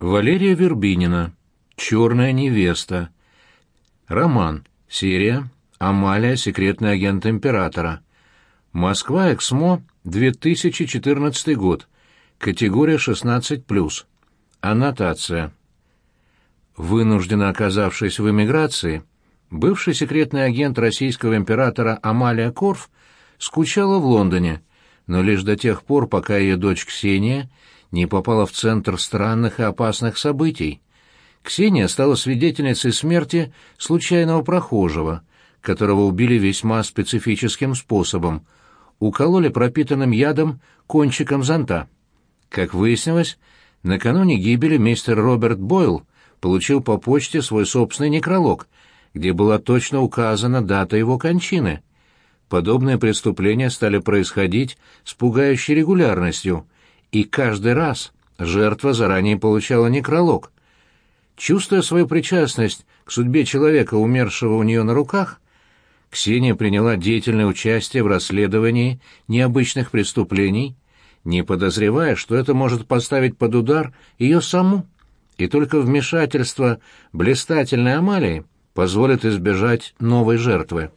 Валерия Вербинина. «Черная невеста». Роман. Серия. Амалия. Секретный агент императора. Москва. Эксмо. 2014 год. Категория 16+. Аннотация. Вынужденно оказавшись в эмиграции, бывший секретный агент российского императора Амалия Корф скучала в Лондоне, но лишь до тех пор, пока ее дочь Ксения не попала в центр странных и опасных событий. Ксения стала свидетельницей смерти случайного прохожего, которого убили весьма специфическим способом. Укололи пропитанным ядом кончиком зонта. Как выяснилось, накануне гибели мистер Роберт Бойл получил по почте свой собственный некролог, где была точно указана дата его кончины. Подобные преступления стали происходить с пугающей регулярностью — и каждый раз жертва заранее получала некролог. Чувствуя свою причастность к судьбе человека, умершего у нее на руках, Ксения приняла деятельное участие в расследовании необычных преступлений, не подозревая, что это может поставить под удар ее саму, и только вмешательство блистательной Амалии позволит избежать новой жертвы.